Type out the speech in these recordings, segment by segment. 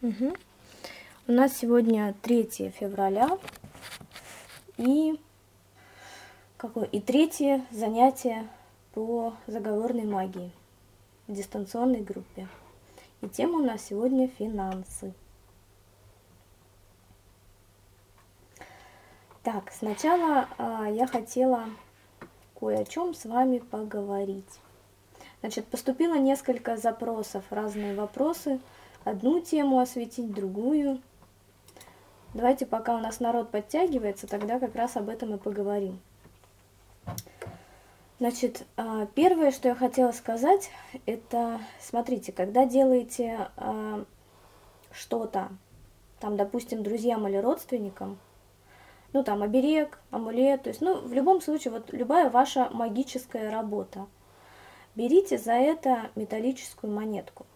Угу. У нас сегодня 3 февраля и какое? И третье занятие по заговорной магии в дистанционной группе. И тема у нас сегодня финансы. Так, сначала а, я хотела кое о чем с вами поговорить. Значит, поступило несколько запросов, разные вопросы. Одну тему осветить, другую. Давайте, пока у нас народ подтягивается, тогда как раз об этом и поговорим. Значит, а, первое, что я хотела сказать, это, смотрите, когда делаете а, что-то, там, допустим, друзьям или родственникам, ну, там, оберег, амулет, то есть, ну, в любом случае, вот любая ваша магическая работа, берите за это металлическую монетку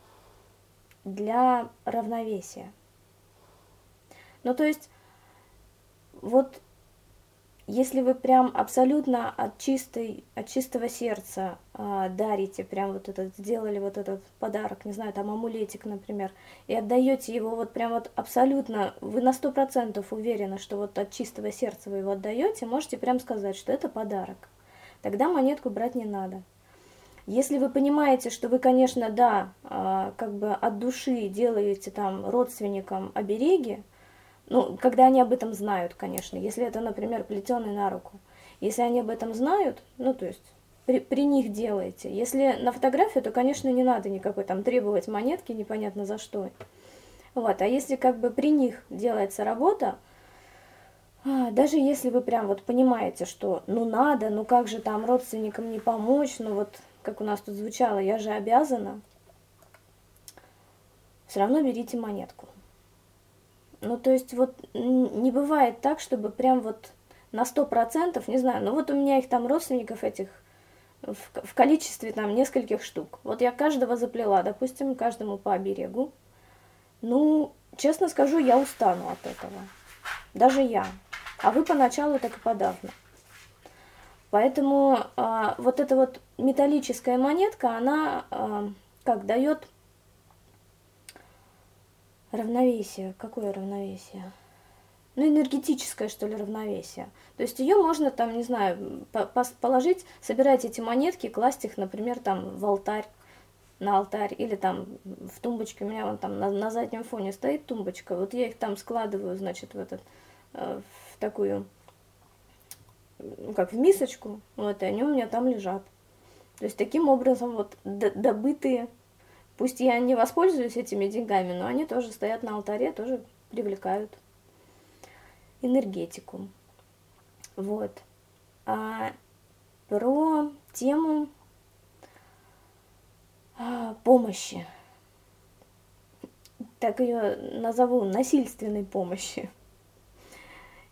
для равновесия. Ну, то есть, вот если вы прям абсолютно от, чистой, от чистого сердца э, дарите, прям вот этот, сделали вот этот подарок, не знаю, там амулетик, например, и отдаете его вот прям вот абсолютно, вы на сто процентов уверены, что вот от чистого сердца вы его отдаете, можете прям сказать, что это подарок. Тогда монетку брать не надо. Если вы понимаете, что вы, конечно, да, э, как бы от души делаете там родственникам обереги, ну, когда они об этом знают, конечно. Если это, например, плетеный на руку. Если они об этом знают, ну, то есть при, при них делаете. Если на фотографию, то, конечно, не надо никакой там требовать монетки, непонятно за что. Вот, а если как бы при них делается работа, а, даже если вы прям вот понимаете, что ну надо, ну как же там родственникам не помочь, ну вот как у нас тут звучало, я же обязана, все равно берите монетку. Ну, то есть вот не бывает так, чтобы прям вот на сто процентов, не знаю, ну вот у меня их там родственников этих в, в количестве там нескольких штук. Вот я каждого заплела, допустим, каждому по оберегу. Ну, честно скажу, я устану от этого. Даже я. А вы поначалу так и подавно. Поэтому а, вот эта вот металлическая монетка, она а, как дает Равновесие. Какое равновесие? Ну, энергетическое, что ли, равновесие. То есть ее можно там, не знаю, положить, собирать эти монетки, класть их, например, там в алтарь, на алтарь, или там в тумбочке, у меня вон там на, на заднем фоне стоит тумбочка, вот я их там складываю, значит, в этот, э, в такую, ну, как в мисочку, вот, и они у меня там лежат. То есть таким образом вот добытые Пусть я не воспользуюсь этими деньгами, но они тоже стоят на алтаре, тоже привлекают энергетику. Вот. А про тему а, помощи. Так ее назову насильственной помощи.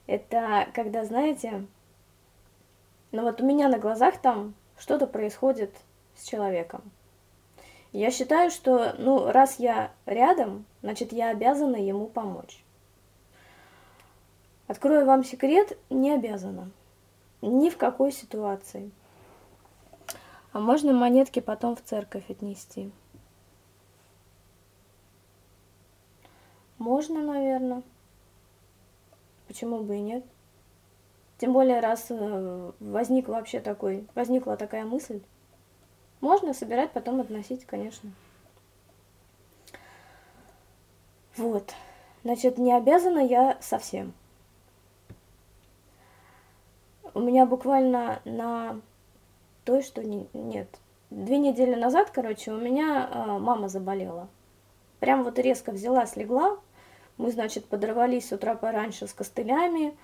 Это когда, знаете, ну вот у меня на глазах там что-то происходит с человеком. Я считаю, что, ну, раз я рядом, значит, я обязана ему помочь. Открою вам секрет, не обязана. Ни в какой ситуации. А можно монетки потом в церковь отнести? Можно, наверное. Почему бы и нет? Тем более, раз э, возник вообще такой, возникла такая мысль. Можно собирать, потом относить, конечно. Вот. Значит, не обязана я совсем. У меня буквально на той, что не, нет, две недели назад, короче, у меня а, мама заболела. Прям вот резко взяла, слегла. Мы, значит, подорвались с утра пораньше с костылями,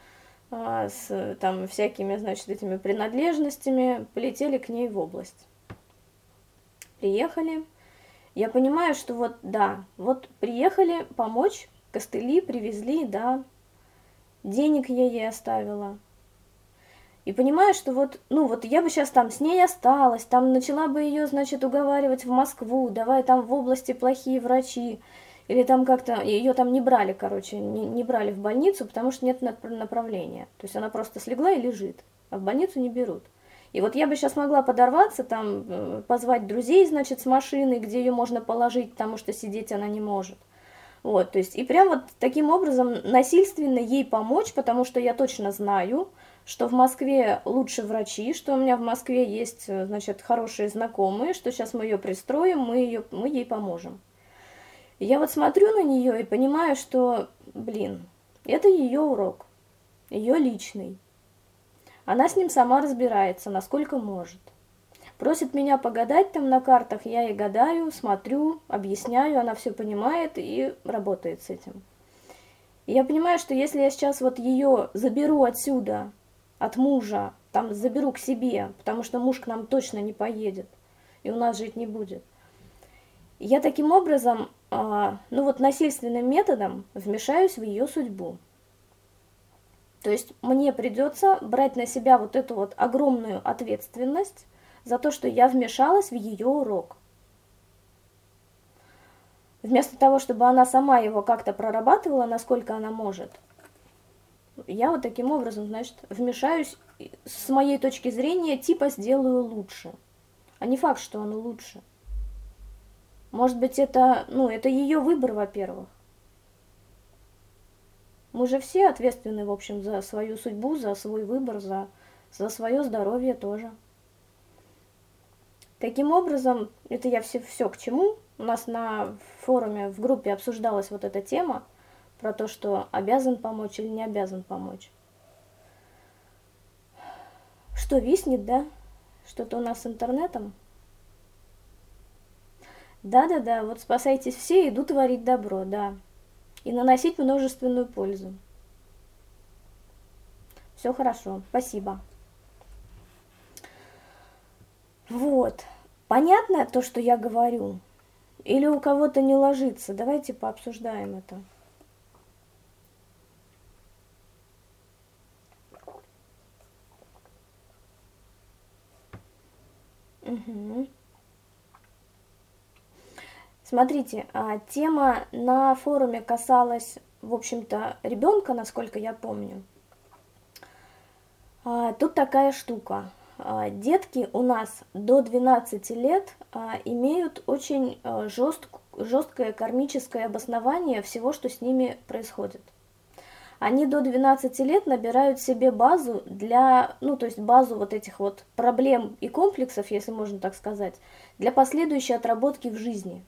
с там всякими, значит, этими принадлежностями, полетели к ней в область приехали. Я понимаю, что вот, да, вот приехали помочь, костыли привезли, да, денег я ей оставила. И понимаю, что вот, ну вот я бы сейчас там с ней осталась, там начала бы ее, значит, уговаривать в Москву, давай там в области плохие врачи, или там как-то, ее там не брали, короче, не, не брали в больницу, потому что нет направления. То есть она просто слегла и лежит, а в больницу не берут. И вот я бы сейчас могла подорваться, там, э, позвать друзей, значит, с машиной, где ее можно положить, потому что сидеть она не может. Вот, то есть, и прям вот таким образом насильственно ей помочь, потому что я точно знаю, что в Москве лучше врачи, что у меня в Москве есть, значит, хорошие знакомые, что сейчас мы ее пристроим, мы, ее, мы ей поможем. Я вот смотрю на нее и понимаю, что, блин, это ее урок, ее личный. Она с ним сама разбирается, насколько может. Просит меня погадать там на картах, я и гадаю, смотрю, объясняю, она все понимает и работает с этим. И я понимаю, что если я сейчас вот ее заберу отсюда, от мужа, там заберу к себе, потому что муж к нам точно не поедет, и у нас жить не будет, я таким образом, ну вот насильственным методом вмешаюсь в ее судьбу. То есть мне придется брать на себя вот эту вот огромную ответственность за то, что я вмешалась в ее урок. Вместо того, чтобы она сама его как-то прорабатывала, насколько она может, я вот таким образом, значит, вмешаюсь с моей точки зрения, типа сделаю лучше. А не факт, что оно лучше. Может быть, это, ну, это ее выбор, во-первых. Мы же все ответственны, в общем, за свою судьбу, за свой выбор, за, за свое здоровье тоже. Таким образом, это я все, все к чему. У нас на форуме, в группе обсуждалась вот эта тема про то, что обязан помочь или не обязан помочь. Что, виснет, да? Что-то у нас с интернетом? Да-да-да, вот спасайтесь все, иду творить добро, да. И наносить множественную пользу. Все хорошо, спасибо. Вот. Понятно то, что я говорю? Или у кого-то не ложится? Давайте пообсуждаем это. Угу. Смотрите, а, тема на форуме касалась, в общем-то, ребенка, насколько я помню. А, тут такая штука. А, детки у нас до 12 лет имеют очень жест, жесткое кармическое обоснование всего, что с ними происходит. Они до 12 лет набирают себе базу для, ну, то есть базу вот этих вот проблем и комплексов, если можно так сказать, для последующей отработки в жизни.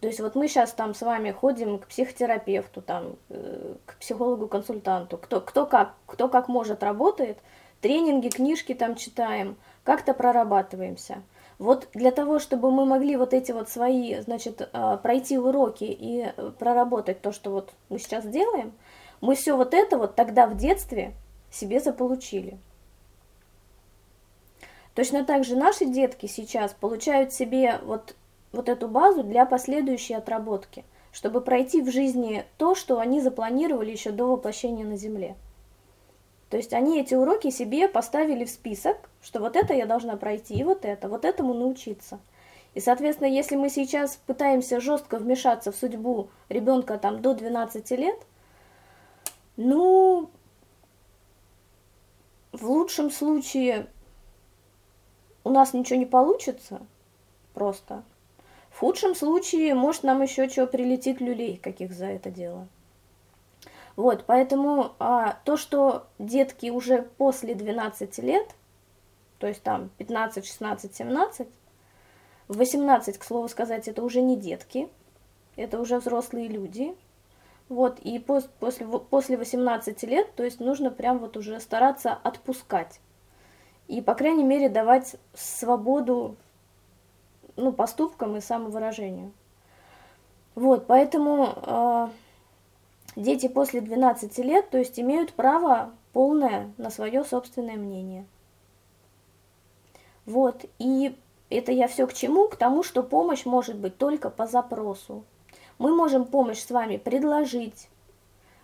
То есть вот мы сейчас там с вами ходим к психотерапевту, там, э, к психологу-консультанту, кто, кто, как, кто как может работает – тренинги, книжки там читаем, как-то прорабатываемся. Вот для того, чтобы мы могли вот эти вот свои, значит, а, пройти уроки и проработать то, что вот мы сейчас делаем, мы все вот это вот тогда в детстве себе заполучили. Точно так же наши детки сейчас получают себе вот, вот эту базу для последующей отработки, чтобы пройти в жизни то, что они запланировали еще до воплощения на Земле. То есть они эти уроки себе поставили в список, что вот это я должна пройти, и вот это, вот этому научиться. И, соответственно, если мы сейчас пытаемся жестко вмешаться в судьбу ребенка там до 12 лет, ну, в лучшем случае у нас ничего не получится просто. В худшем случае, может, нам еще чего прилетит люлей каких за это дело. Вот, поэтому а, то, что детки уже после 12 лет, то есть там 15, 16, 17, 18, к слову сказать, это уже не детки, это уже взрослые люди, вот, и пос, после, после 18 лет, то есть нужно прям вот уже стараться отпускать. И, по крайней мере, давать свободу ну, поступкам и самовыражению. Вот, поэтому э, Дети после 12 лет, то есть имеют право полное на свое собственное мнение. Вот, и это я все к чему? К тому, что помощь может быть только по запросу. Мы можем помощь с вами предложить.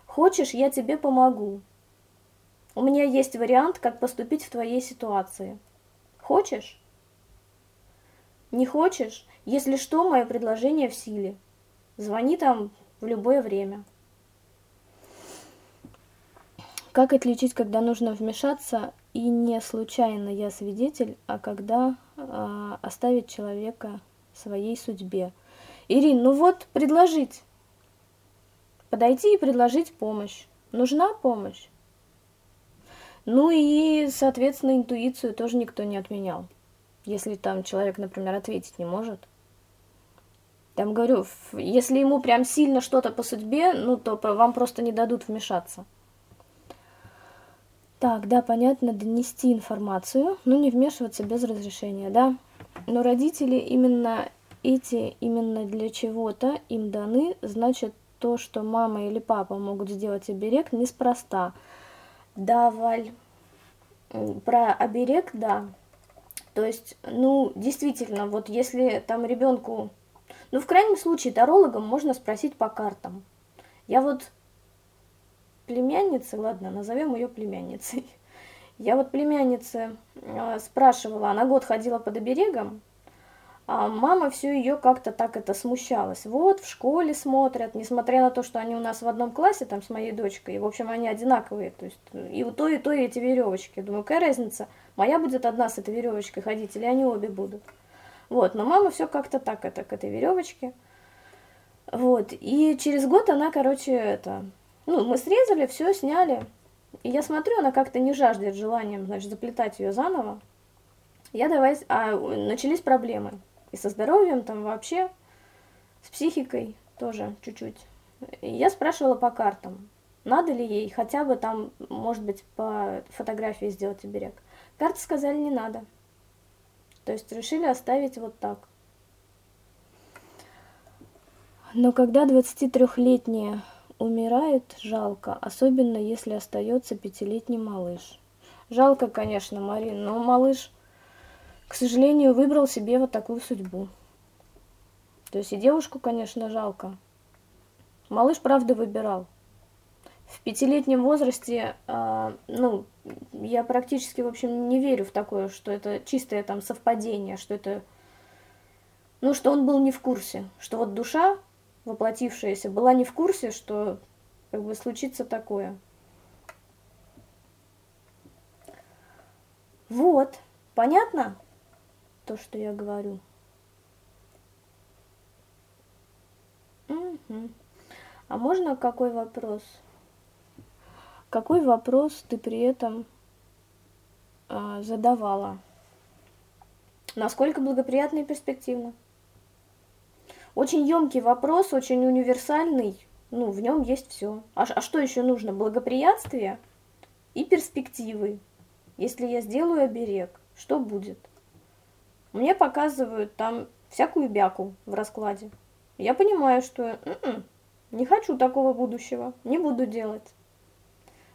Хочешь, я тебе помогу. У меня есть вариант, как поступить в твоей ситуации. Хочешь? Не хочешь? Если что, мое предложение в силе. Звони там в любое время. Как отличить, когда нужно вмешаться, и не случайно я свидетель, а когда э, оставить человека своей судьбе? Ирин, ну вот, предложить. подойти и предложить помощь. Нужна помощь. Ну и, соответственно, интуицию тоже никто не отменял. Если там человек, например, ответить не может. Там говорю, если ему прям сильно что-то по судьбе, ну то вам просто не дадут вмешаться. Так, да, понятно, донести информацию, но не вмешиваться без разрешения, да. Но родители именно эти, именно для чего-то им даны, значит, то, что мама или папа могут сделать оберег, неспроста. Да, Валь, про оберег, да. То есть, ну, действительно, вот если там ребенку, ну, в крайнем случае, тарологом можно спросить по картам. Я вот племянницы, ладно, назовем ее племянницей. Я вот племяннице э, спрашивала, она год ходила под оберегом, а мама все ее как-то так это смущалась. Вот, в школе смотрят, несмотря на то, что они у нас в одном классе там с моей дочкой, и, в общем, они одинаковые, то есть и у той, и той эти веревочки. Думаю, какая разница, моя будет одна с этой веревочкой ходить, или они обе будут. Вот, но мама все как-то так это к этой веревочке. Вот, и через год она, короче, это, ну, мы срезали, все сняли, и я смотрю, она как-то не жаждет желанием, значит, заплетать ее заново. Я давай, а начались проблемы и со здоровьем там вообще, с психикой тоже чуть-чуть. Я спрашивала по картам, надо ли ей хотя бы там, может быть, по фотографии сделать оберег. Карты сказали, не надо. То есть решили оставить вот так. Но когда 23-летняя умирает, жалко, особенно если остается пятилетний малыш. Жалко, конечно, Марин, но малыш к сожалению, выбрал себе вот такую судьбу. То есть и девушку, конечно, жалко. Малыш, правда, выбирал. В пятилетнем возрасте, э, ну, я практически, в общем, не верю в такое, что это чистое там совпадение, что это, ну, что он был не в курсе, что вот душа, воплотившаяся, была не в курсе, что как бы случится такое. Вот, понятно? То, что я говорю. Угу. А можно какой вопрос? Какой вопрос ты при этом а, задавала? Насколько благоприятно и перспективно? Очень емкий вопрос, очень универсальный. Ну, в нем есть все. А, а что еще нужно? Благоприятствие и перспективы. Если я сделаю оберег, что будет? Мне показывают там всякую бяку в раскладе. Я понимаю, что Н -н -н, не хочу такого будущего, не буду делать.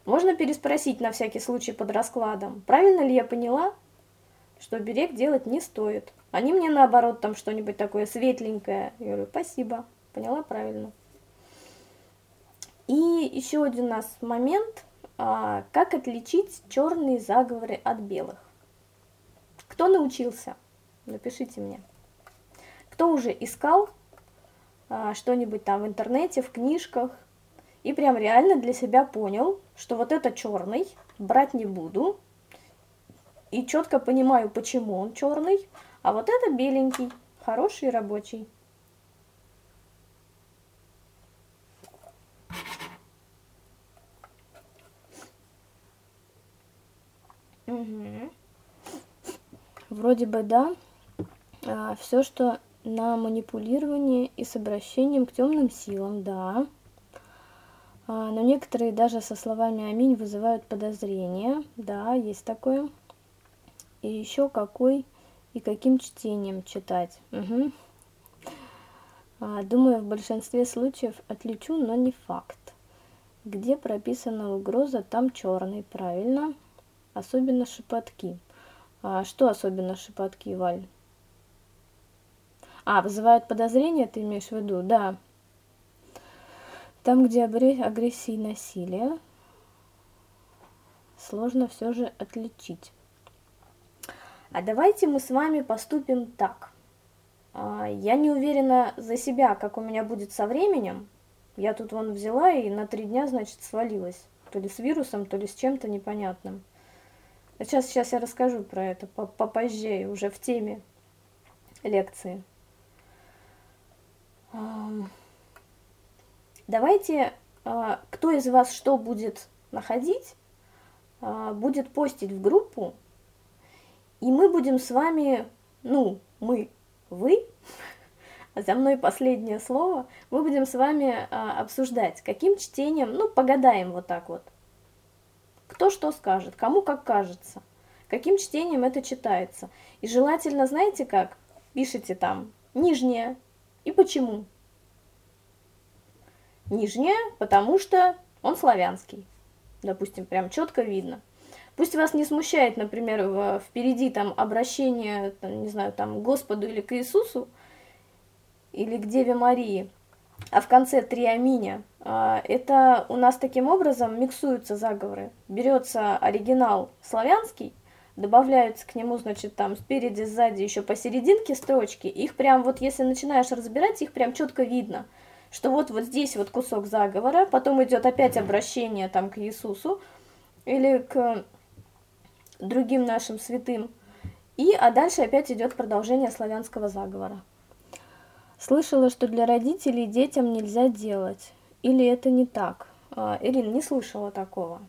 Можно переспросить на всякий случай под раскладом, правильно ли я поняла, что берег делать не стоит. Они мне наоборот там что-нибудь такое светленькое. Я говорю, спасибо, поняла правильно. И еще один у нас момент, а, как отличить черные заговоры от белых. Кто научился? Напишите мне. Кто уже искал а, что-нибудь там в интернете, в книжках, и прям реально для себя понял, что вот это черный, брать не буду, и четко понимаю, почему он черный, а вот это беленький, хороший рабочий. Угу. Вроде бы да все, что на манипулирование и с обращением к темным силам, да. А, но некоторые даже со словами «Аминь» вызывают подозрения, да, есть такое. И еще какой и каким чтением читать. Угу. А, думаю, в большинстве случаев отличу, но не факт. Где прописана угроза, там черный, правильно. Особенно шепотки. А что особенно шепотки, Валь? А, вызывают подозрения, ты имеешь в виду? Да. Там, где агрессия и насилие, сложно все же отличить. А давайте мы с вами поступим так. А, я не уверена за себя, как у меня будет со временем. Я тут вон взяла и на три дня, значит, свалилась. То ли с вирусом, то ли с чем-то непонятным. Сейчас, сейчас я расскажу про это попозже, уже в теме лекции. Давайте а, кто из вас что будет находить, а, будет постить в группу, и мы будем с вами, ну, мы, вы, за мной последнее слово, мы будем с вами а, обсуждать, каким чтением, ну, погадаем вот так вот. Кто что скажет, кому как кажется, каким чтением это читается. И желательно, знаете как, пишите там нижнее и почему. Нижнее, потому что он славянский. Допустим, прям четко видно. Пусть вас не смущает, например, впереди там обращение, там, не знаю, там, к Господу или к Иисусу, или к Деве Марии, а в конце три аминя. А, это у нас таким образом миксуются заговоры. Берется оригинал славянский, добавляются к нему, значит, там спереди, сзади, еще посерединке строчки. Их прям вот, если начинаешь разбирать, их прям четко видно – что вот, вот здесь вот кусок заговора, потом идет опять обращение там к Иисусу или к другим нашим святым, и, а дальше опять идет продолжение славянского заговора. Слышала, что для родителей детям нельзя делать. Или это не так? А, Ирина, не слышала такого.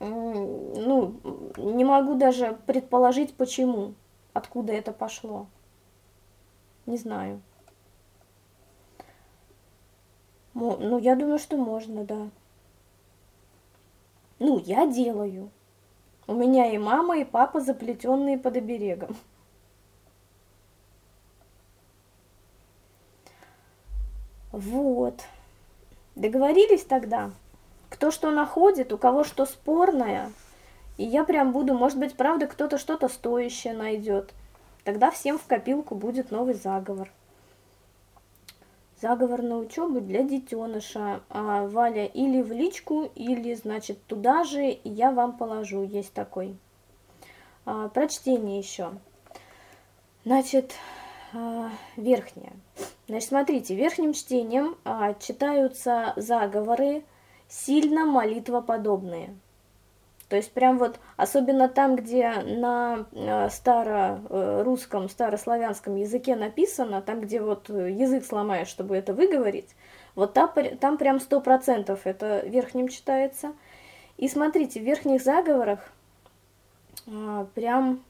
Ну, не могу даже предположить, почему, откуда это пошло. Не знаю. Ну, я думаю, что можно, да. Ну, я делаю. У меня и мама, и папа заплетенные под оберегом. Вот. Договорились тогда? Кто что находит, у кого что спорное. И я прям буду, может быть, правда, кто-то что-то стоящее найдет. Тогда всем в копилку будет новый заговор. Заговор на учебу для детеныша. А, Валя, или в личку, или, значит, туда же я вам положу. Есть такой. А, прочтение еще. Значит, а, верхнее. Значит, смотрите, верхним чтением а, читаются заговоры сильно молитвоподобные. То есть прям вот, особенно там, где на э, старорусском, э, старославянском языке написано, там, где вот язык сломаешь, чтобы это выговорить, вот там, там прям сто процентов это верхним читается. И смотрите, в верхних заговорах прям,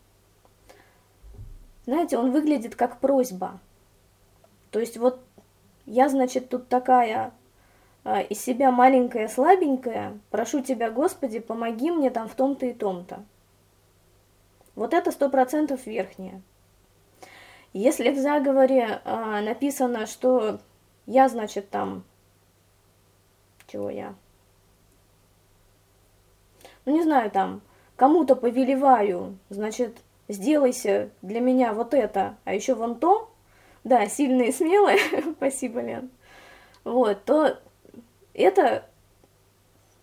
знаете, он выглядит как просьба. То есть вот я, значит, тут такая из себя маленькая, слабенькая, прошу тебя, Господи, помоги мне там в том-то и том-то. Вот это сто процентов верхнее. Если в заговоре а, написано, что я, значит, там, чего я, ну не знаю, там, кому-то повелеваю, значит, сделайся для меня вот это, а еще вон то, да, сильные и смелые, спасибо, Лен, вот, то это,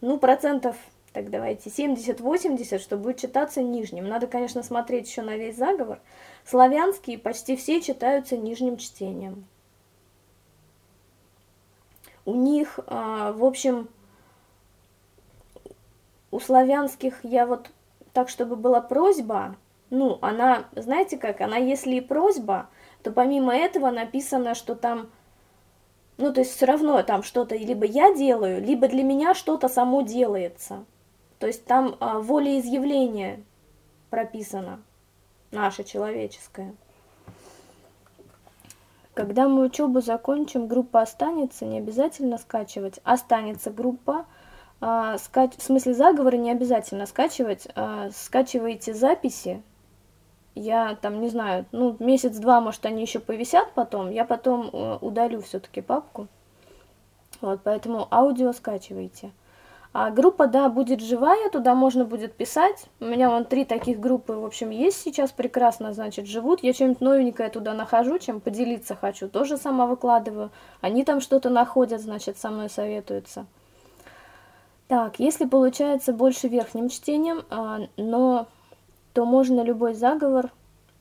ну, процентов, так давайте, 70-80, что будет читаться нижним. Надо, конечно, смотреть еще на весь заговор. Славянские почти все читаются нижним чтением. У них, а, в общем, у славянских я вот так, чтобы была просьба, ну, она, знаете как, она если и просьба, то помимо этого написано, что там ну, то есть все равно там что-то либо я делаю, либо для меня что-то само делается. То есть там а, волеизъявление прописано, наше человеческое. Когда мы учебу закончим, группа останется, не обязательно скачивать. Останется группа, а, скач... в смысле заговора не обязательно скачивать, а, скачиваете записи, я там не знаю, ну, месяц-два, может, они еще повисят потом, я потом э, удалю все-таки папку. Вот, поэтому аудио скачивайте. А группа, да, будет живая, туда можно будет писать. У меня вон три таких группы, в общем, есть сейчас прекрасно, значит, живут. Я что-нибудь новенькое туда нахожу, чем поделиться хочу, тоже сама выкладываю. Они там что-то находят, значит, со мной советуются. Так, если получается больше верхним чтением, а, но то можно любой заговор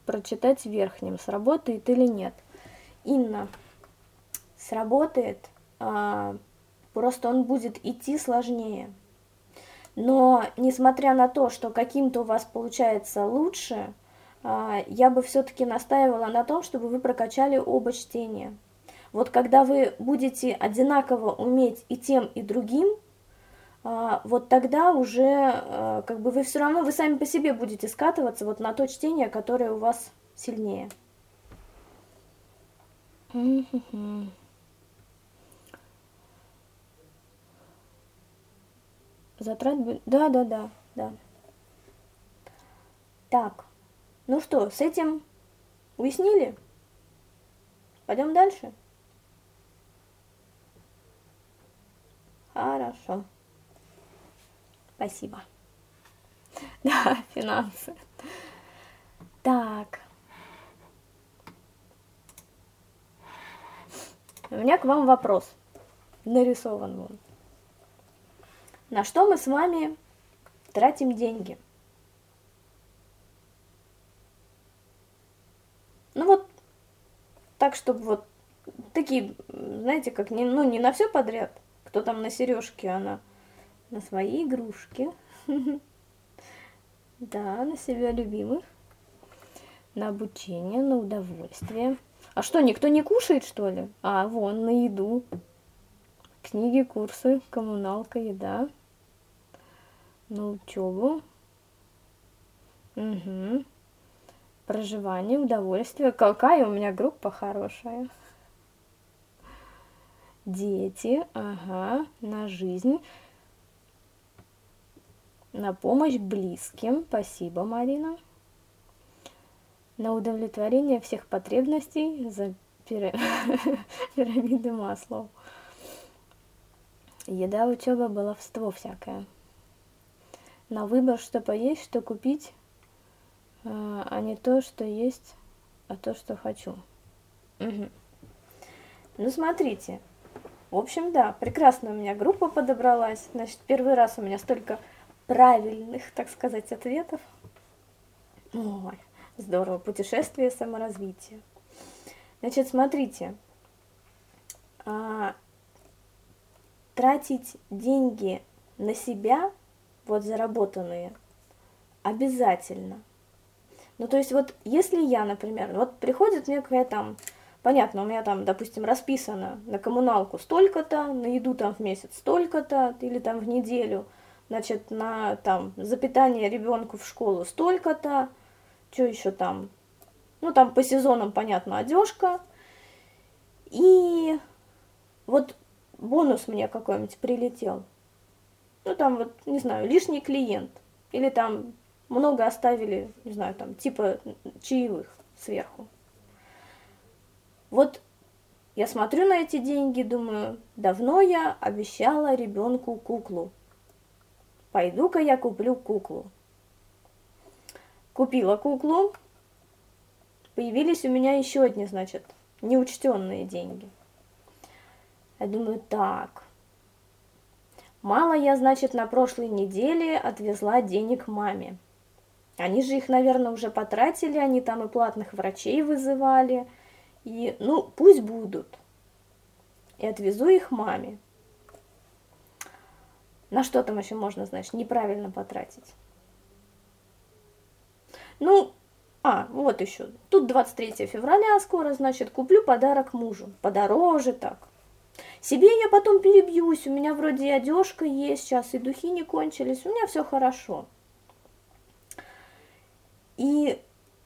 прочитать верхним, сработает или нет. Инна, сработает, а, просто он будет идти сложнее. Но несмотря на то, что каким-то у вас получается лучше, а, я бы все-таки настаивала на том, чтобы вы прокачали оба чтения. Вот когда вы будете одинаково уметь и тем, и другим, вот тогда уже а, как бы вы все равно, вы сами по себе будете скатываться вот на то чтение, которое у вас сильнее. Затрат... Да, да, да, да. Так, ну что, с этим уяснили? Пойдем дальше? Хорошо. Спасибо. Да, финансы. Так. У меня к вам вопрос. Нарисован он. На что мы с вами тратим деньги? Ну вот так, чтобы вот такие, знаете, как не, ну не на все подряд. Кто там на сережке, она на свои игрушки. Да, на себя любимых. На обучение, на удовольствие. А что, никто не кушает, что ли? А, вон, на еду. Книги, курсы, коммуналка, еда. На учебу. Угу. Проживание, удовольствие. Какая у меня группа хорошая. Дети, ага, на жизнь на помощь близким. Спасибо, Марина. На удовлетворение всех потребностей за пирамиды масла. Еда, учеба, баловство всякое. На выбор, что поесть, что купить, а, а не то, что есть, а то, что хочу. Угу. Ну, смотрите. В общем, да, прекрасно у меня группа подобралась. Значит, первый раз у меня столько правильных, так сказать, ответов. Ой, здорово, путешествие саморазвитие. Значит, смотрите, а, тратить деньги на себя, вот заработанные, обязательно. Ну, то есть вот если я, например, вот приходит мне какая там, понятно, у меня там, допустим, расписано на коммуналку столько-то, на еду там в месяц столько-то, или там в неделю – значит, на там за питание ребенку в школу столько-то, что еще там, ну там по сезонам, понятно, одежка, и вот бонус мне какой-нибудь прилетел, ну там вот, не знаю, лишний клиент, или там много оставили, не знаю, там типа чаевых сверху. Вот я смотрю на эти деньги, думаю, давно я обещала ребенку куклу. Пойду-ка я куплю куклу. Купила куклу. Появились у меня еще одни, значит, неучтенные деньги. Я думаю, так. Мало я, значит, на прошлой неделе отвезла денег маме. Они же их, наверное, уже потратили, они там и платных врачей вызывали. И, ну, пусть будут. И отвезу их маме. На что там еще можно, значит, неправильно потратить? Ну, а, вот еще. Тут 23 февраля скоро, значит, куплю подарок мужу. Подороже так. Себе я потом перебьюсь, у меня вроде и одежка есть, сейчас и духи не кончились, у меня все хорошо. И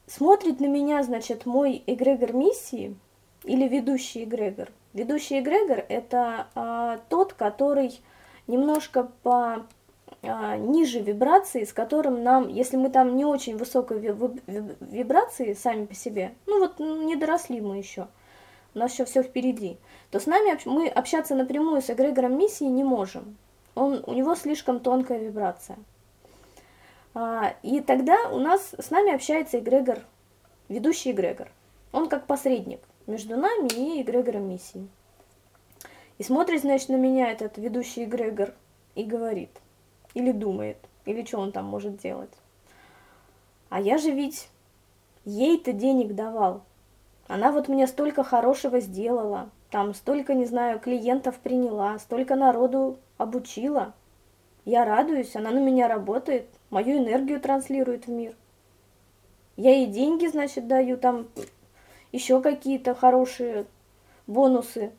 смотрит на меня, значит, мой эгрегор миссии или ведущий эгрегор. Ведущий эгрегор – это а, тот, который немножко по а, ниже вибрации, с которым нам, если мы там не очень высокой вибрации сами по себе, ну вот не доросли мы еще, у нас еще все впереди, то с нами мы общаться напрямую с эгрегором миссии не можем. Он, у него слишком тонкая вибрация. А, и тогда у нас с нами общается эгрегор, ведущий эгрегор. Он как посредник между нами и эгрегором миссии. И смотрит, значит, на меня этот ведущий эгрегор и говорит, или думает, или что он там может делать. А я же ведь ей-то денег давал. Она вот мне столько хорошего сделала, там столько, не знаю, клиентов приняла, столько народу обучила. Я радуюсь, она на меня работает, мою энергию транслирует в мир. Я ей деньги, значит, даю, там еще какие-то хорошие бонусы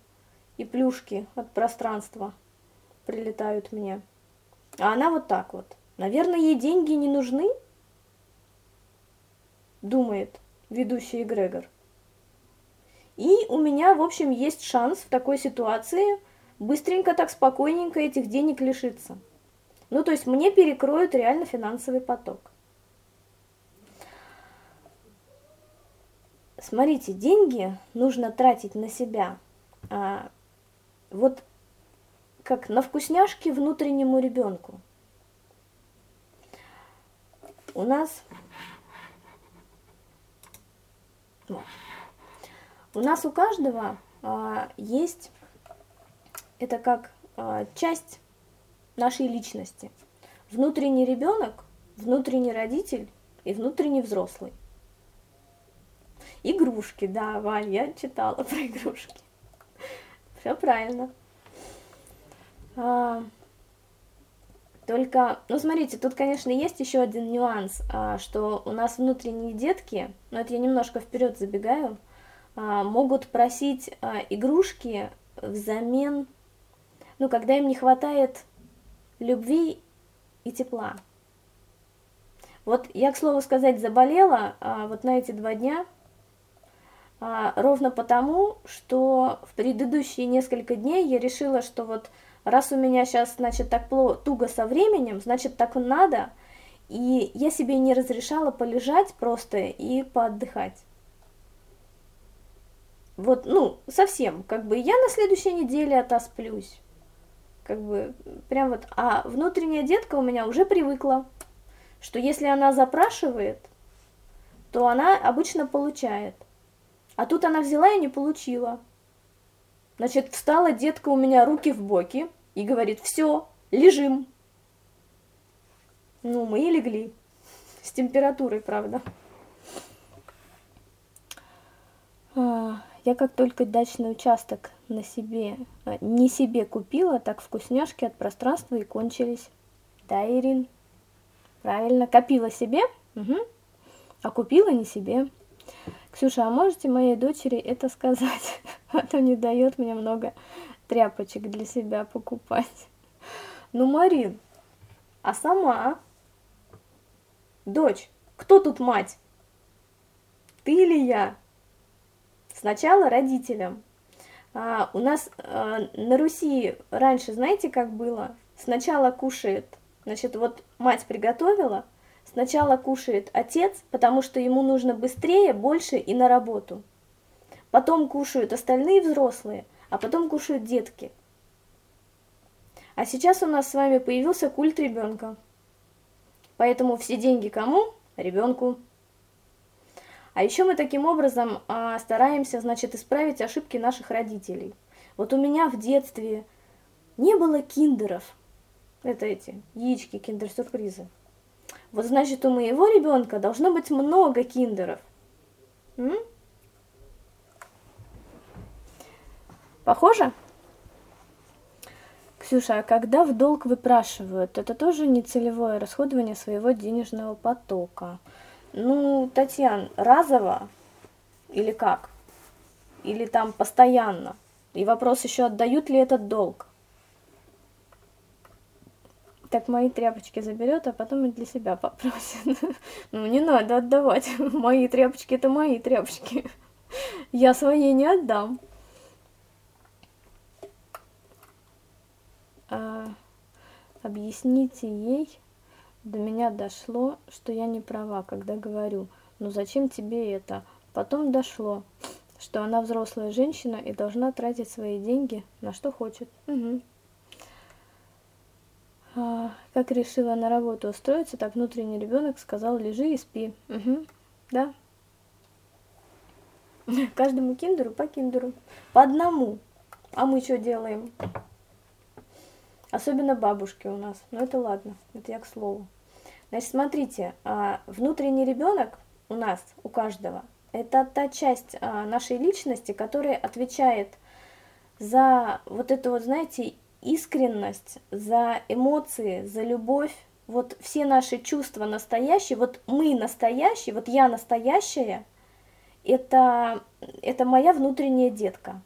и плюшки от пространства прилетают мне. А она вот так вот. Наверное, ей деньги не нужны, думает ведущий Грегор. И у меня, в общем, есть шанс в такой ситуации быстренько, так спокойненько этих денег лишиться. Ну, то есть мне перекроют реально финансовый поток. Смотрите, деньги нужно тратить на себя. Вот как на вкусняшки внутреннему ребенку. У нас у нас у каждого а, есть это как а, часть нашей личности. Внутренний ребенок, внутренний родитель и внутренний взрослый. Игрушки, да, Валь, я читала про игрушки. Все правильно. А, только, ну смотрите, тут, конечно, есть еще один нюанс, а, что у нас внутренние детки, но это я немножко вперед забегаю, а, могут просить а, игрушки взамен, ну, когда им не хватает любви и тепла. Вот я, к слову сказать, заболела а, вот на эти два дня, ровно потому, что в предыдущие несколько дней я решила, что вот раз у меня сейчас, значит, так туго со временем, значит, так надо, и я себе не разрешала полежать просто и поотдыхать. Вот, ну, совсем, как бы я на следующей неделе отосплюсь, как бы, прям вот, а внутренняя детка у меня уже привыкла, что если она запрашивает, то она обычно получает. А тут она взяла и не получила. Значит, встала детка у меня руки в боки и говорит, все, лежим. Ну, мы и легли. С температурой, правда. А, я как только дачный участок на себе, а, не себе купила, так вкусняшки от пространства и кончились. Да, Ирин? Правильно, копила себе, угу. а купила не себе. Ксюша, а можете моей дочери это сказать? А то не дает мне много тряпочек для себя покупать. Ну, Марин, а сама? Дочь, кто тут мать? Ты или я? Сначала родителям. А, у нас а, на Руси раньше, знаете, как было? Сначала кушает, значит, вот мать приготовила, Сначала кушает отец, потому что ему нужно быстрее, больше и на работу. Потом кушают остальные взрослые, а потом кушают детки. А сейчас у нас с вами появился культ ребенка. Поэтому все деньги кому? Ребенку. А еще мы таким образом а, стараемся, значит, исправить ошибки наших родителей. Вот у меня в детстве не было киндеров. Это эти яички, киндер-сюрпризы. Вот значит, у моего ребенка должно быть много киндеров. М? Похоже? Ксюша, а когда в долг выпрашивают, это тоже не целевое расходование своего денежного потока? Ну, Татьян, разово или как? Или там постоянно? И вопрос еще, отдают ли этот долг? Так мои тряпочки заберет, а потом и для себя попросит. Ну, не надо отдавать. Мои тряпочки это мои тряпочки. Я свои не отдам. А, объясните ей, до меня дошло, что я не права, когда говорю, ну зачем тебе это? Потом дошло, что она взрослая женщина и должна тратить свои деньги на что хочет. Угу. А, как решила на работу устроиться, так внутренний ребенок сказал, лежи и спи. Угу. Да. Каждому киндеру по киндеру. По одному. А мы что делаем? Особенно бабушки у нас. Но это ладно, это я к слову. Значит, смотрите, а, внутренний ребенок у нас, у каждого, это та часть а, нашей личности, которая отвечает за вот это вот, знаете, искренность, за эмоции, за любовь, вот все наши чувства настоящие, вот мы настоящие, вот я настоящая, это, это моя внутренняя детка.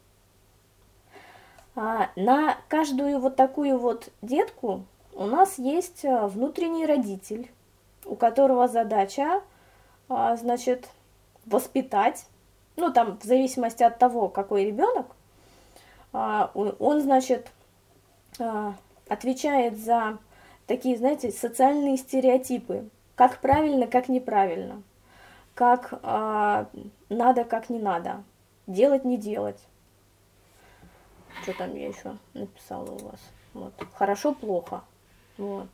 А, на каждую вот такую вот детку у нас есть а, внутренний родитель, у которого задача, а, значит, воспитать, ну там в зависимости от того, какой ребенок, а, он, значит, отвечает за такие, знаете, социальные стереотипы, как правильно, как неправильно, как а, надо, как не надо, делать, не делать. Что там я еще написала у вас? Вот. Хорошо, плохо. Вот.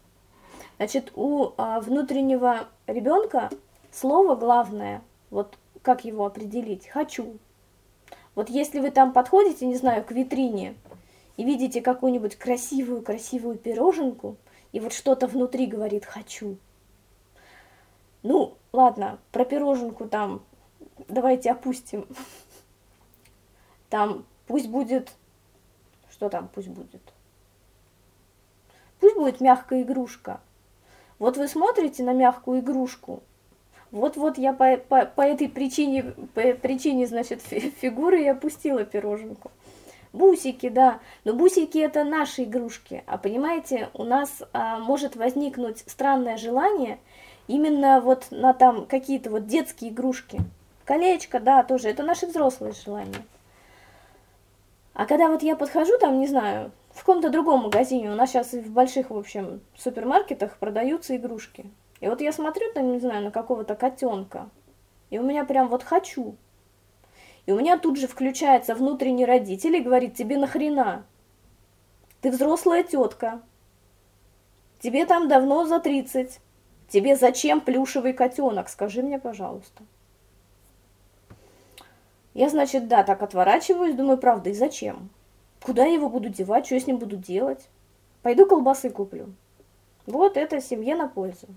Значит, у а, внутреннего ребенка слово главное, вот как его определить? Хочу. Вот если вы там подходите, не знаю, к витрине и видите какую-нибудь красивую-красивую пироженку, и вот что-то внутри говорит «хочу». Ну, ладно, про пироженку там давайте опустим. Там пусть будет... Что там пусть будет? Пусть будет мягкая игрушка. Вот вы смотрите на мягкую игрушку, вот-вот я по, по, по этой причине, по причине, значит, фигуры и опустила пироженку. Бусики, да, но бусики это наши игрушки, а понимаете, у нас а, может возникнуть странное желание именно вот на там какие-то вот детские игрушки. Колечко, да, тоже, это наши взрослые желания. А когда вот я подхожу там, не знаю, в каком-то другом магазине, у нас сейчас в больших, в общем, супермаркетах продаются игрушки. И вот я смотрю, там, не знаю, на какого-то котенка, и у меня прям вот хочу. И у меня тут же включается внутренний родитель и говорит, тебе нахрена? Ты взрослая тетка. Тебе там давно за 30. Тебе зачем плюшевый котенок? Скажи мне, пожалуйста. Я, значит, да, так отворачиваюсь, думаю, правда, и зачем? Куда я его буду девать, что я с ним буду делать? Пойду колбасы куплю. Вот это семье на пользу.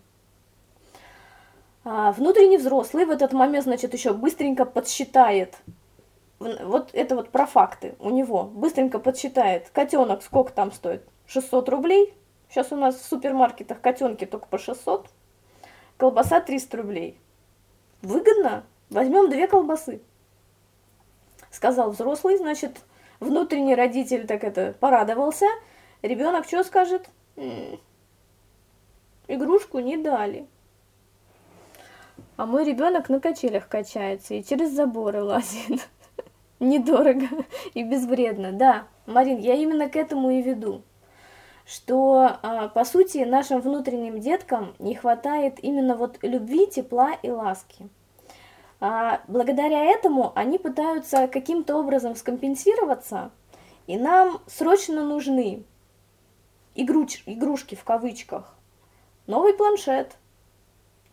А, внутренний взрослый в этот момент, значит, еще быстренько подсчитает, вот это вот про факты у него, быстренько подсчитает, котенок сколько там стоит, 600 рублей, сейчас у нас в супермаркетах котенки только по 600, колбаса 300 рублей. Выгодно? Возьмем две колбасы. Сказал взрослый, значит, внутренний родитель так это порадовался, ребенок что скажет? Игрушку не дали. А мой ребенок на качелях качается и через заборы лазит. Недорого и безвредно, да. Марин, я именно к этому и веду. Что, а, по сути, нашим внутренним деткам не хватает именно вот любви, тепла и ласки. А, благодаря этому они пытаются каким-то образом скомпенсироваться, и нам срочно нужны игруч, игрушки в кавычках, новый планшет,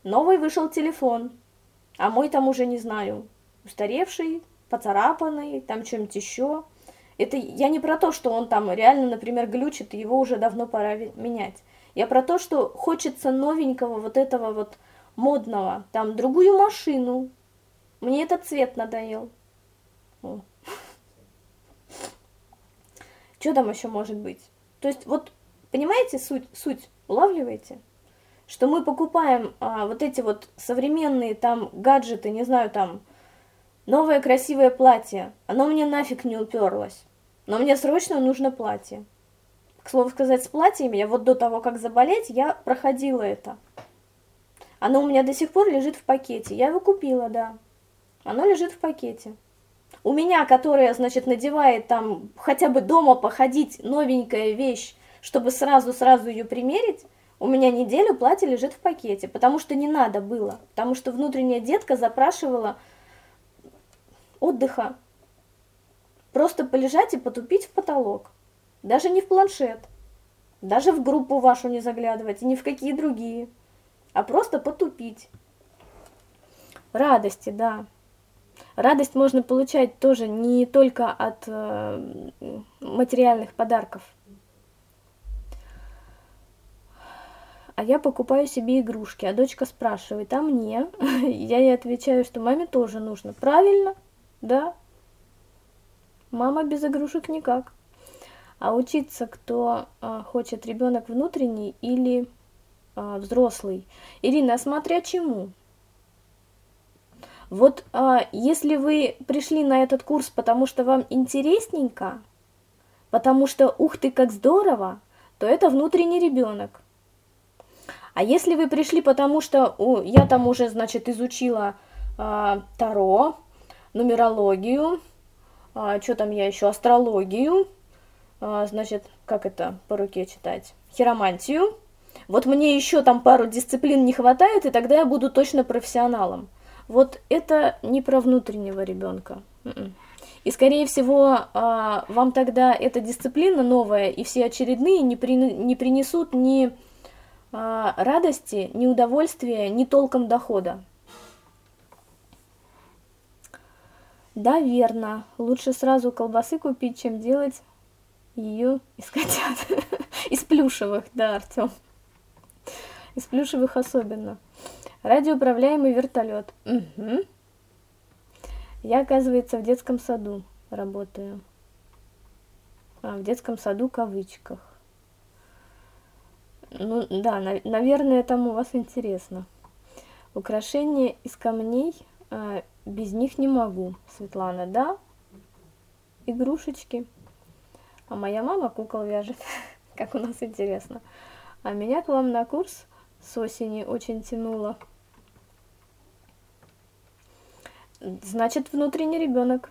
Новый вышел телефон, а мой там уже не знаю, устаревший, поцарапанный, там что-нибудь еще. Это я не про то, что он там реально, например, глючит, и его уже давно пора менять. Я про то, что хочется новенького вот этого вот модного, там другую машину. Мне этот цвет надоел. Что там еще может быть? То есть вот, понимаете суть, суть, улавливаете? что мы покупаем а, вот эти вот современные там гаджеты, не знаю, там, новое красивое платье, оно мне нафиг не уперлось, но мне срочно нужно платье. К слову сказать, с платьями я вот до того, как заболеть, я проходила это. Оно у меня до сих пор лежит в пакете, я его купила, да, оно лежит в пакете. У меня, которая, значит, надевает там хотя бы дома походить новенькая вещь, чтобы сразу-сразу ее примерить, у меня неделю платье лежит в пакете, потому что не надо было, потому что внутренняя детка запрашивала отдыха. Просто полежать и потупить в потолок. Даже не в планшет, даже в группу вашу не заглядывать, и ни в какие другие, а просто потупить. Радости, да. Радость можно получать тоже не только от э, материальных подарков. а я покупаю себе игрушки, а дочка спрашивает, а мне? Я ей отвечаю, что маме тоже нужно. Правильно? Да. Мама без игрушек никак. А учиться, кто а, хочет ребенок внутренний или а, взрослый? Ирина, а смотря чему? Вот а, если вы пришли на этот курс, потому что вам интересненько, потому что ух ты, как здорово, то это внутренний ребенок. А если вы пришли, потому что о, я там уже, значит, изучила а, Таро, нумерологию, а, что там я еще, астрологию, а, значит, как это по руке читать, хиромантию, вот мне еще там пару дисциплин не хватает, и тогда я буду точно профессионалом. Вот это не про внутреннего ребенка. М-м. И, скорее всего, а, вам тогда эта дисциплина новая и все очередные не, при, не принесут ни а, радости, ни удовольствия, ни толком дохода. Да, верно. Лучше сразу колбасы купить, чем делать ее из котят. Из плюшевых, да, Артем. Из плюшевых особенно. Радиоуправляемый вертолет. Я, оказывается, в детском саду работаю. А, в детском саду кавычках. Ну, да, на, наверное, там у вас интересно. Украшения из камней, без них не могу. Светлана, да? Игрушечки. А моя мама кукол вяжет, как у нас интересно. А меня к вам на курс с осени очень тянуло. значит внутренний ребенок.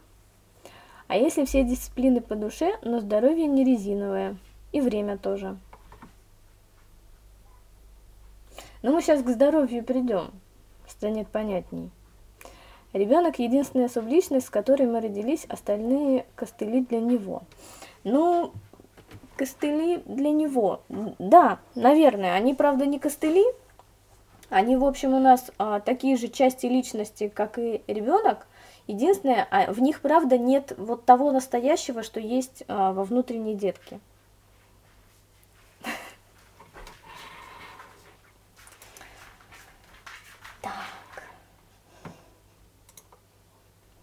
А если все дисциплины по душе, но здоровье не резиновое, и время тоже. Но мы сейчас к здоровью придем, станет понятней. Ребенок единственная субличность, с которой мы родились, остальные костыли для него. Ну, костыли для него. Да, наверное, они, правда, не костыли, они, в общем, у нас а, такие же части личности, как и ребенок. Единственное, а, в них, правда, нет вот того настоящего, что есть а, во внутренней детке.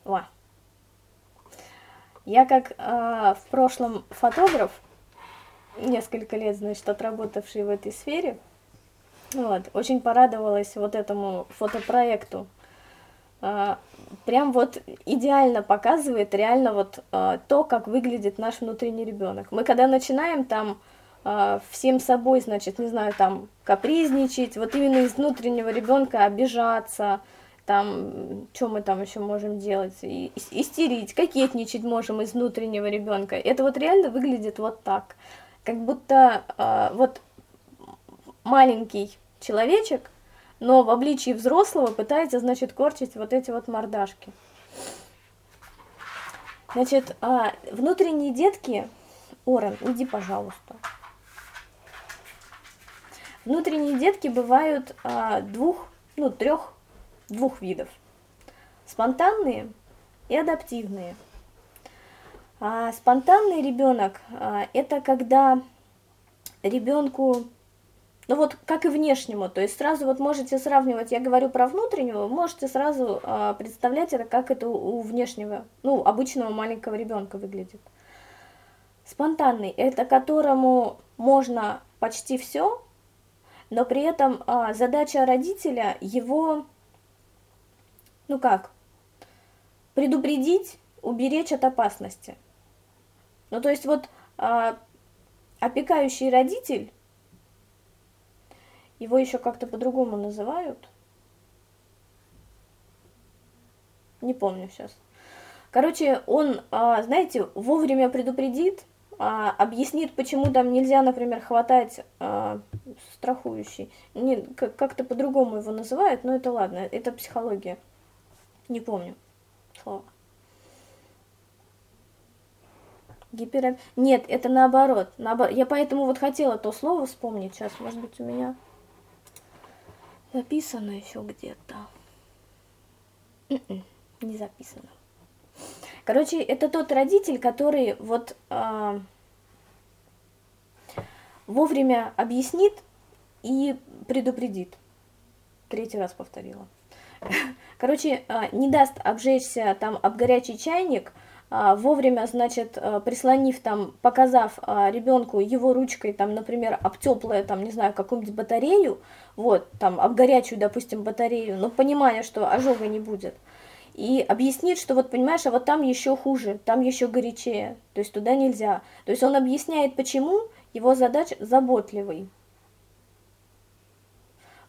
О. Я как а, в прошлом фотограф, несколько лет, значит, отработавший в этой сфере, вот, очень порадовалась вот этому фотопроекту. А, прям вот идеально показывает реально вот а, то, как выглядит наш внутренний ребенок. Мы когда начинаем там а, всем собой, значит, не знаю, там капризничать, вот именно из внутреннего ребенка обижаться, там, что мы там еще можем делать, и, истерить, кокетничать можем из внутреннего ребенка. Это вот реально выглядит вот так, как будто э, вот маленький человечек, но в обличии взрослого пытается, значит, корчить вот эти вот мордашки. Значит, а, внутренние детки, Орен, иди, пожалуйста. Внутренние детки бывают а, двух, ну, трех, двух видов. Спонтанные и адаптивные. А спонтанный ребенок а, это когда ребенку ну вот как и внешнему, то есть сразу вот можете сравнивать, я говорю про внутреннего, можете сразу э, представлять это, как это у, внешнего, ну, обычного маленького ребенка выглядит. Спонтанный, это которому можно почти все, но при этом э, задача родителя его, ну как, предупредить, уберечь от опасности. Ну то есть вот э, опекающий родитель его еще как-то по-другому называют. Не помню сейчас. Короче, он, а, знаете, вовремя предупредит, а, объяснит, почему там нельзя, например, хватать а, страхующий. Не, как-то по-другому его называют, но это ладно, это психология. Не помню слова. Гипер... Нет, это наоборот. наоборот. Я поэтому вот хотела то слово вспомнить сейчас. Может быть, у меня Записано еще где-то. М-м, не записано. Короче, это тот родитель, который вот э, вовремя объяснит и предупредит. Третий раз повторила. Короче, э, не даст обжечься там об горячий чайник, а, вовремя, значит, а, прислонив там, показав а, ребенку его ручкой, там, например, об теплое, там, не знаю, какую-нибудь батарею, вот, там, об горячую, допустим, батарею, но понимая, что ожога не будет. и объяснит, что вот понимаешь, а вот там еще хуже, там еще горячее, то есть туда нельзя. То есть он объясняет, почему его задача заботливый.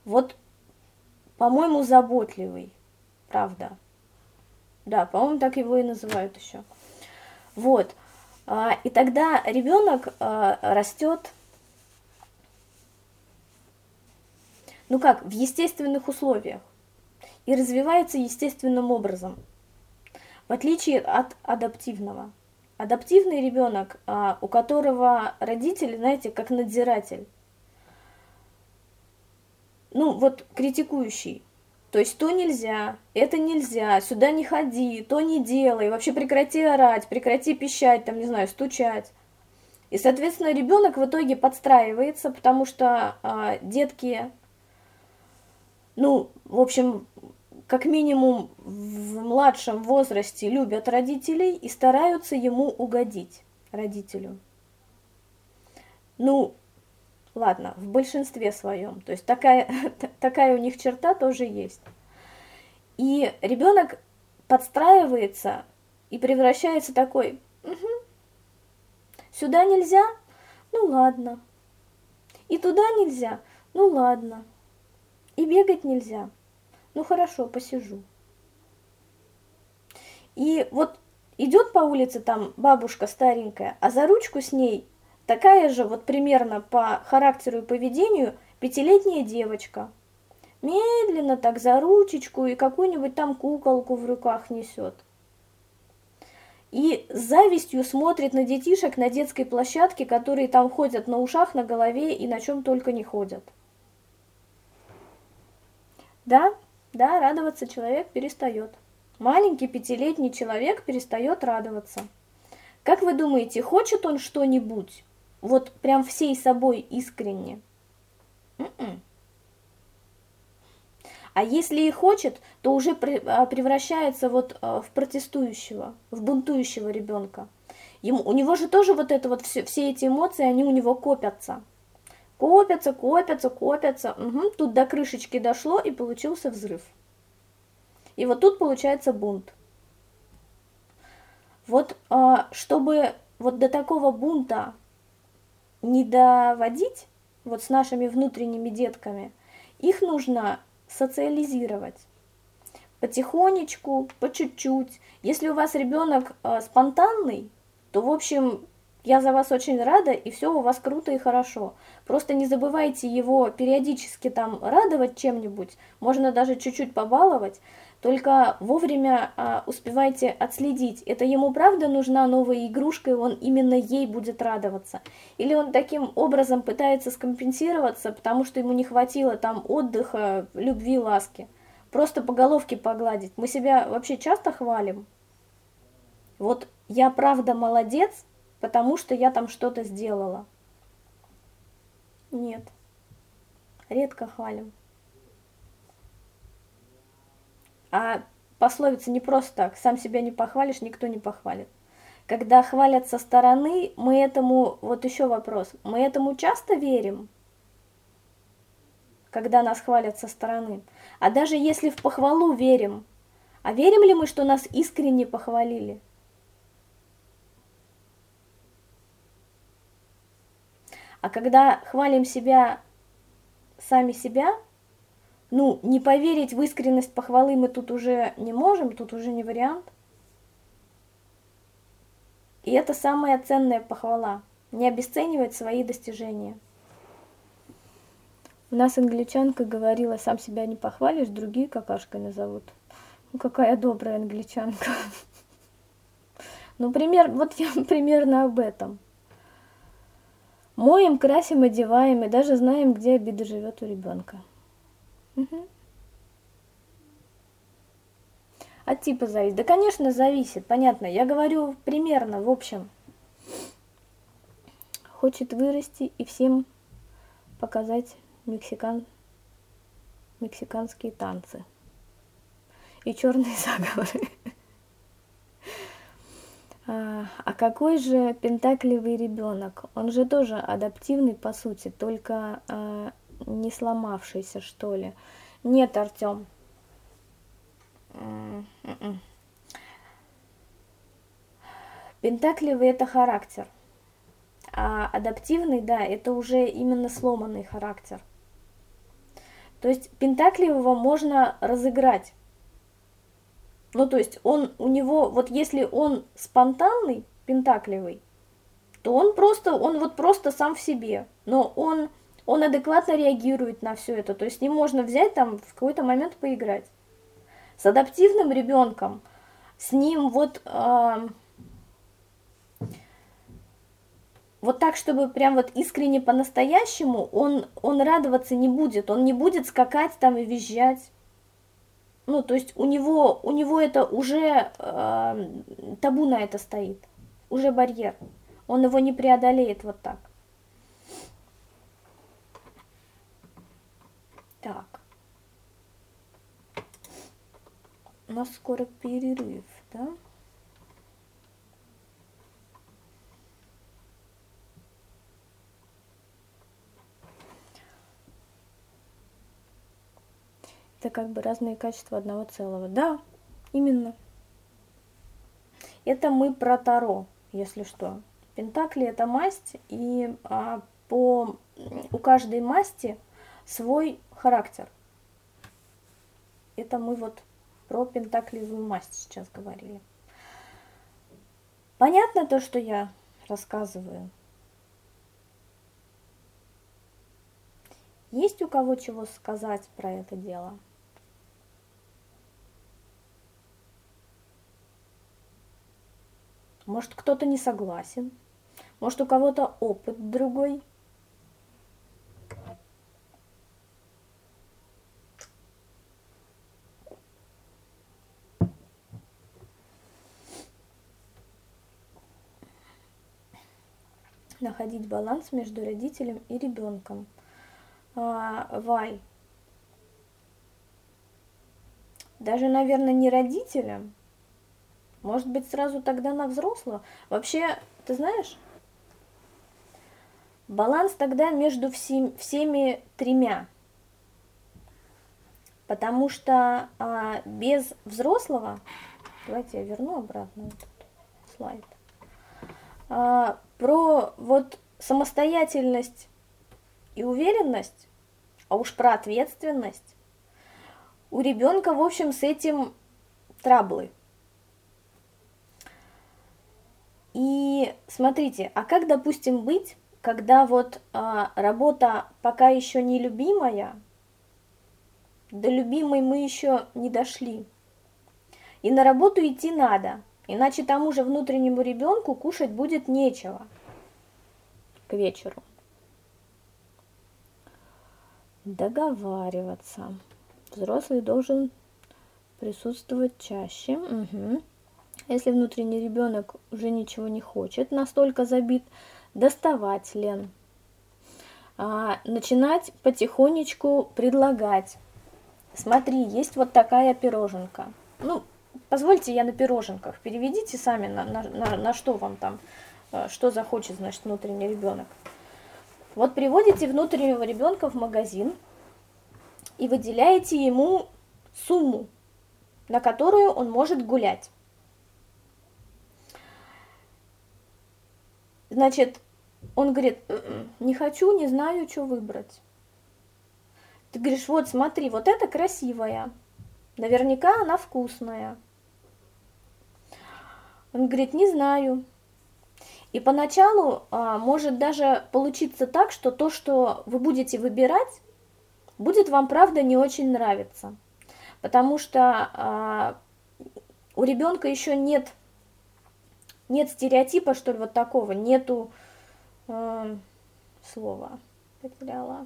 Вот, по-моему, заботливый, правда. Да, по-моему, так его и называют еще. Вот. А, и тогда ребенок а, растет, ну как, в естественных условиях и развивается естественным образом, в отличие от адаптивного. Адаптивный ребенок, а, у которого родители, знаете, как надзиратель, ну вот критикующий, то есть то нельзя, это нельзя, сюда не ходи, то не делай, вообще прекрати орать, прекрати пищать, там, не знаю, стучать. И, соответственно, ребенок в итоге подстраивается, потому что а, детки, ну, в общем, как минимум в младшем возрасте любят родителей и стараются ему угодить, родителю. Ну, ладно, в большинстве своем. То есть такая, такая у них черта тоже есть. И ребенок подстраивается и превращается такой, угу, сюда нельзя, ну ладно. И туда нельзя, ну ладно. И бегать нельзя, ну хорошо, посижу. И вот идет по улице там бабушка старенькая, а за ручку с ней такая же вот примерно по характеру и поведению пятилетняя девочка. Медленно так за ручечку и какую-нибудь там куколку в руках несет. И с завистью смотрит на детишек на детской площадке, которые там ходят на ушах, на голове и на чем только не ходят. Да, да, радоваться человек перестает. Маленький пятилетний человек перестает радоваться. Как вы думаете, хочет он что-нибудь? Вот прям всей собой искренне? М-м. А если и хочет, то уже а, превращается вот а, в протестующего, в бунтующего ребенка. Ему, у него же тоже вот это вот все, все эти эмоции, они у него копятся. Копятся, копятся, копятся. Угу. Тут до крышечки дошло и получился взрыв. И вот тут получается бунт. Вот а, чтобы вот до такого бунта не доводить, вот с нашими внутренними детками, их нужно социализировать. Потихонечку, по чуть-чуть. Если у вас ребенок э, спонтанный, то, в общем, я за вас очень рада, и все у вас круто и хорошо. Просто не забывайте его периодически там радовать чем-нибудь, можно даже чуть-чуть побаловать, только вовремя а, успевайте отследить, это ему правда нужна новая игрушка, и он именно ей будет радоваться. Или он таким образом пытается скомпенсироваться, потому что ему не хватило там отдыха, любви, ласки. Просто по головке погладить. Мы себя вообще часто хвалим. Вот я правда молодец, потому что я там что-то сделала. Нет, редко хвалим. А пословица не просто так, сам себя не похвалишь, никто не похвалит. Когда хвалят со стороны, мы этому, вот еще вопрос, мы этому часто верим? Когда нас хвалят со стороны. А даже если в похвалу верим, а верим ли мы, что нас искренне похвалили? А когда хвалим себя, сами себя, ну, не поверить в искренность похвалы мы тут уже не можем, тут уже не вариант. И это самая ценная похвала, не обесценивать свои достижения. У нас англичанка говорила, сам себя не похвалишь, другие какашкой назовут. Ну, какая добрая англичанка. Ну, пример, вот я примерно об этом. Моем, красим, одеваем и даже знаем, где обида живет у ребенка. Угу. От типа зависит. Да, конечно, зависит, понятно. Я говорю примерно, в общем. Хочет вырасти и всем показать мексикан, мексиканские танцы и черные заговоры. А, а какой же пентаклевый ребенок? Он же тоже адаптивный по сути, только а, не сломавшийся, что ли. Нет, Артем. м-м. Пентакливый это характер. А адаптивный, да, это уже именно сломанный характер. То есть пентакливого можно разыграть. Ну, то есть он у него, вот если он спонтанный, пентакливый, то он просто, он вот просто сам в себе. Но он, он адекватно реагирует на все это. То есть не можно взять там в какой-то момент поиграть. С адаптивным ребенком, с ним вот... Э, вот так, чтобы прям вот искренне по-настоящему, он, он радоваться не будет, он не будет скакать там и визжать. Ну, то есть у него, у него это уже э, табу на это стоит, уже барьер. Он его не преодолеет вот так. Так. У нас скоро перерыв, да? Это как бы разные качества одного целого. Да, именно. Это мы про Таро, если что. Пентакли это масть, и а, по у каждой масти свой характер. Это мы вот про пентакливую масть сейчас говорили. Понятно то, что я рассказываю? Есть у кого чего сказать про это дело? Может, кто-то не согласен? Может, у кого-то опыт другой? Находить баланс между родителем и ребенком. А, Валь, даже, наверное, не родителям, может быть, сразу тогда на взрослого? Вообще, ты знаешь, баланс тогда между всем, всеми тремя. Потому что а, без взрослого, давайте я верну обратно этот слайд, а, про вот самостоятельность и уверенность, а уж про ответственность, у ребенка, в общем, с этим траблы. И смотрите, а как, допустим, быть, когда вот а, работа пока еще не любимая, до любимой мы еще не дошли, и на работу идти надо, иначе тому же внутреннему ребенку кушать будет нечего к вечеру. Договариваться. Взрослый должен присутствовать чаще. Угу. Если внутренний ребенок уже ничего не хочет, настолько забит, доставать Лен. А, начинать потихонечку предлагать. Смотри, есть вот такая пироженка. Ну, позвольте я на пироженках. Переведите сами, на, на, на, на что вам там, э, что захочет, значит, внутренний ребенок. Вот приводите внутреннего ребенка в магазин и выделяете ему сумму, на которую он может гулять. Значит, он говорит, «М-м, не хочу, не знаю, что выбрать. Ты говоришь, вот смотри, вот это красивая, наверняка она вкусная. Он говорит, не знаю. И поначалу а, может даже получиться так, что то, что вы будете выбирать, будет вам правда не очень нравиться. Потому что а, у ребенка еще нет нет стереотипа, что ли, вот такого, нету э, слова, потеряла.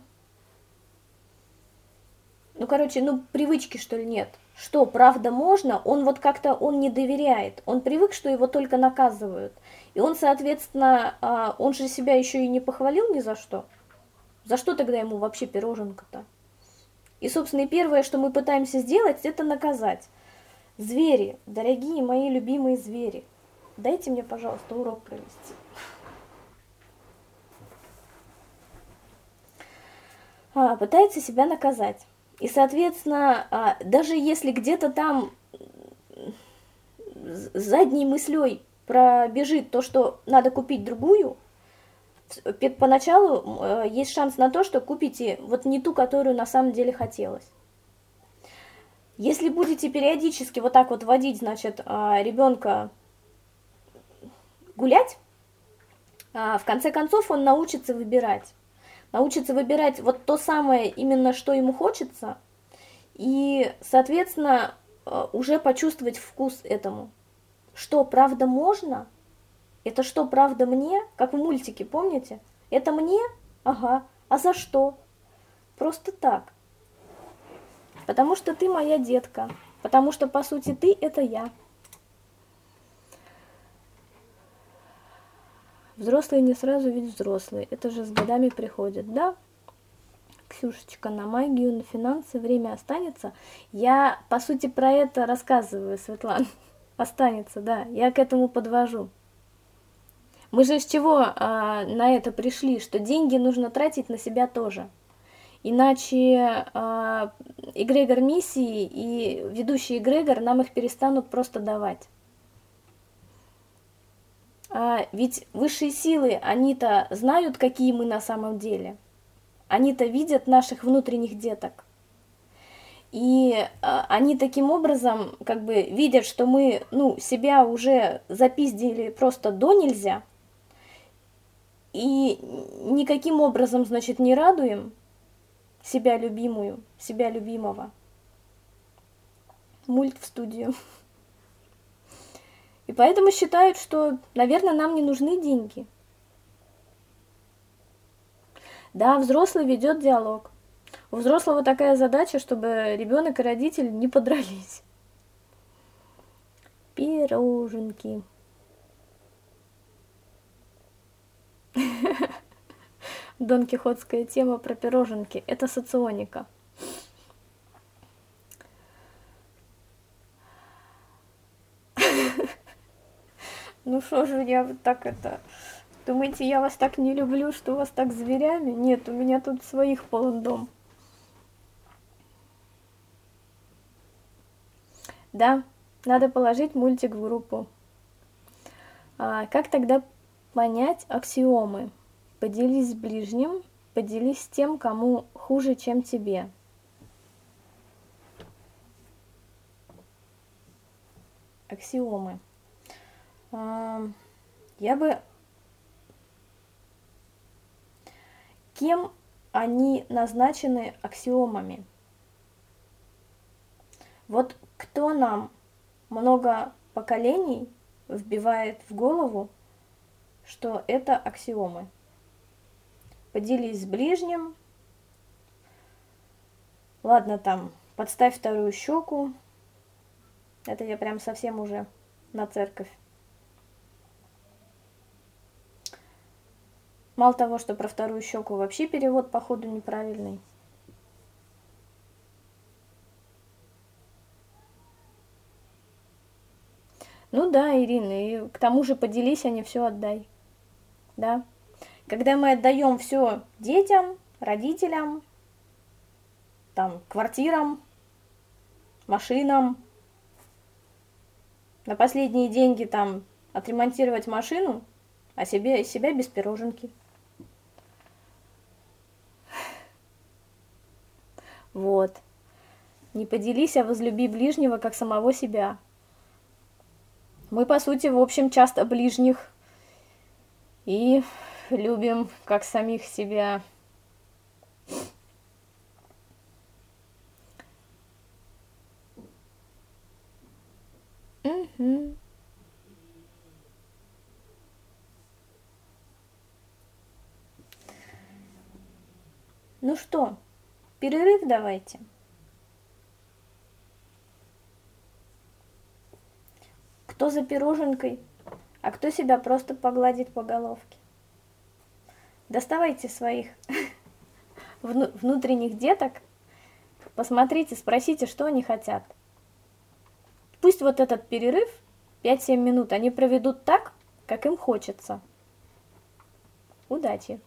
Ну, короче, ну, привычки, что ли, нет. Что, правда, можно? Он вот как-то, он не доверяет. Он привык, что его только наказывают. И он, соответственно, э, он же себя еще и не похвалил ни за что. За что тогда ему вообще пироженка-то? И, собственно, и первое, что мы пытаемся сделать, это наказать. Звери, дорогие мои любимые звери, Дайте мне, пожалуйста, урок провести. А, пытается себя наказать. И, соответственно, а, даже если где-то там задней мыслей пробежит то, что надо купить другую, поначалу э, есть шанс на то, что купите вот не ту, которую на самом деле хотелось. Если будете периодически вот так вот водить, значит, а, ребенка гулять, а, в конце концов он научится выбирать. Научится выбирать вот то самое именно, что ему хочется, и, соответственно, а, уже почувствовать вкус этому. Что, правда, можно? Это что, правда, мне? Как в мультике, помните? Это мне? Ага. А за что? Просто так. Потому что ты моя детка. Потому что, по сути, ты – это я. Взрослые не сразу ведь взрослые. Это же с годами приходит, да? Ксюшечка, на магию, на финансы время останется. Я, по сути, про это рассказываю, Светлана. Останется, да. Я к этому подвожу. Мы же с чего а, на это пришли? Что деньги нужно тратить на себя тоже. Иначе а, эгрегор миссии и ведущий эгрегор нам их перестанут просто давать. А, ведь высшие силы, они-то знают, какие мы на самом деле. Они-то видят наших внутренних деток. И а, они таким образом как бы видят, что мы ну, себя уже запиздили просто до нельзя, и никаким образом, значит, не радуем себя любимую, себя любимого. Мульт в студию. И поэтому считают, что, наверное, нам не нужны деньги. Да, взрослый ведет диалог. У взрослого такая задача, чтобы ребенок и родитель не подрались. Пироженки. Дон Кихотская тема про пироженки. Это соционика. Ну что же я вот так это... Думаете, я вас так не люблю, что у вас так зверями? Нет, у меня тут своих полон дом. Да, надо положить мультик в группу. А, как тогда понять аксиомы? Поделись с ближним, поделись с тем, кому хуже, чем тебе. Аксиомы. Я бы... Кем они назначены аксиомами? Вот кто нам много поколений вбивает в голову, что это аксиомы? поделись с ближним. Ладно, там, подставь вторую щеку. Это я прям совсем уже на церковь. Мало того, что про вторую щеку вообще перевод, походу, неправильный. Ну да, Ирина, и к тому же поделись, а не все отдай. Да. Когда мы отдаем все детям, родителям, там, квартирам, машинам, на последние деньги там отремонтировать машину, а себе, себя без пироженки. Вот. Не поделись, а возлюби ближнего, как самого себя. Мы, по сути, в общем, часто ближних. И любим как самих себя. Угу. Ну что, перерыв давайте. Кто за пироженкой, а кто себя просто погладит по головке. Доставайте своих внутренних деток, посмотрите, спросите, что они хотят. Пусть вот этот перерыв, 5-7 минут, они проведут так, как им хочется. Удачи!